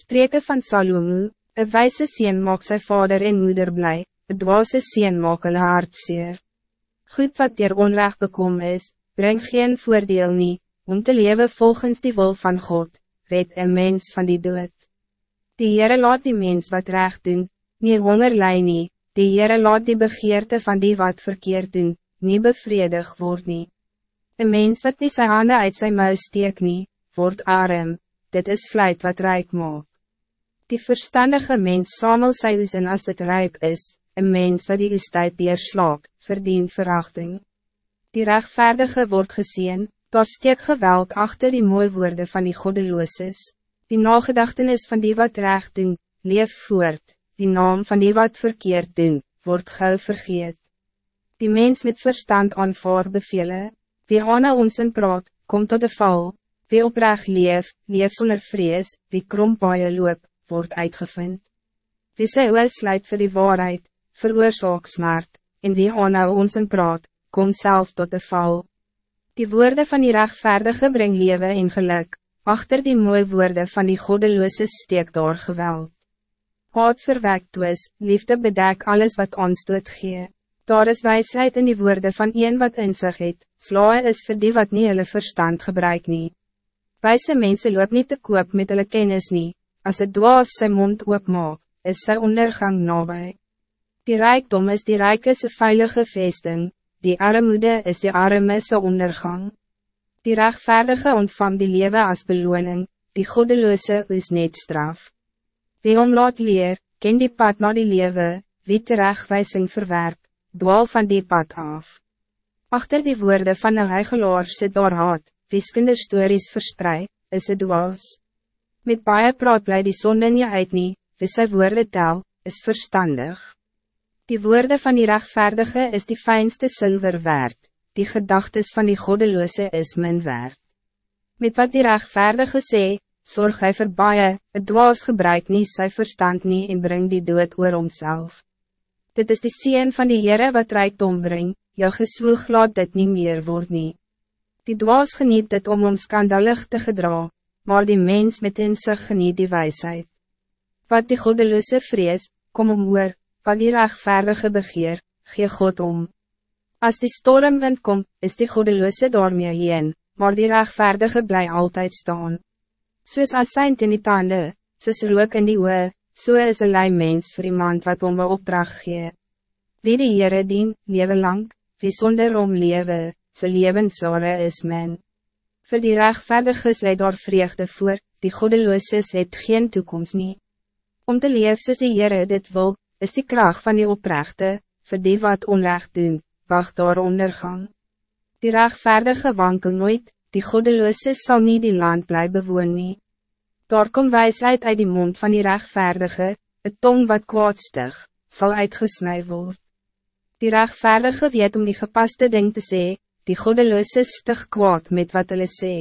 Spreken van Salomo, een wijze sien maak sy vader en moeder blij, een dwaze sien maak hulle hart zeer. Goed wat dier onrecht bekom is, breng geen voordeel nie, om te leven volgens die wil van God, red een mens van die dood. Die Heere laat die mens wat recht doen, nie honger lei nie, die Heere laat die begeerte van die wat verkeerd doen, nie bevredig word nie. Een mens wat nie sy hande uit sy muis steek nie, word arm, dit is vlijt wat rijk maak. Die verstandige mens samel sy oes en as dit rijp is, een mens wat die oestijd deerslaak, verdien verachting. Die rechtvaardige wordt gezien, daar steek geweld achter die mooie woorden van die goddelooses. Die nagedachtenis van die wat recht doen, leef voort, die naam van die wat verkeerd doen, wordt gauw vergeet. Die mens met verstand aanvaar bevelen, wie aan ons in praat, komt tot de val, wie oprecht leef, leef zonder vrees, wie krompaaie loop, wordt uitgevind. Wie sy oor sluit vir die waarheid, veroorzaak smart, en wie aanhou ons in praat, kom zelf tot de val. Die woorden van die rechtvaardige breng leven en geluk, achter die mooie woorden van die goddeloze steek door geweld. Haat verwek twis, liefde bedek alles wat ons doet gee. Daar is wijsheid in die woorden van een wat in zich het, slaai is voor die wat nie hulle verstand gebruik nie. Wijze mensen loop niet te koop met hulle kennis nie, Als het dwaas zijn mond oopmaak, is zijn ondergang nabij. Die rijkdom is die rijke veilige vesting, die armoede is die arme se ondergang. Die rechtvaardige ontvang die leven als beloning, die goddeloze is net straf. Wie omlaat leer, ken die pad naar die leven, wie terechtwijzing verwerp, dwal van die pad af. Achter die woorden van een heigelaar sit daar haat, wie kinderstories verspreid, is het dwaas. Met baie praat bly die sonde nie uit nie, wie sy woorde tel, is verstandig. Die woorden van die rechtvaardige is die fijnste zilver waard, die gedachtes van die goddeloze is min waard. Met wat die rechtvaardige sê, zorg hy vir baie, het dwaas gebruik nie sy verstand nie en bring die dood oor homself. Dit is die sien van die Heere wat rijkdom bring, jou geswoeg laat dit niet meer word nie. Die dwaas geniet dit om om skandalig te gedragen maar die mens met in zich geniet die wijsheid. Wat die goddeloze vrees, kom om oor, wat die rechtvaardige begeer, gee God om. Als die stormwind komt, is die goddeloze daarmee heen, maar die rechtvaardige bly altijd staan. Soos as zijn in die tanden, soos rook in die oe, so is een lei mens vir iemand wat om opdracht gee. Wie die Heere dien, lewe lang, wie sonder om lewe, sy levenszore is men. Voor die rechtvaardiges leid daar vreugde voor, die goddelooses het geen toekomst nie. Om te leef soos die Heere dit wil, is die kracht van die oprechte, voor die wat onrecht doen, wacht daar ondergang. Die rechtvaardige wankel nooit, die goddelooses zal niet die land bly bewoon nie. Daar kom wijsheid uit die mond van die rechtvaardige, het tong wat kwaadstig, zal uitgesnij worden. Die rechtvaardige weet om die gepaste ding te zeggen, die goddeloze stig kwaad met wat hulle sê.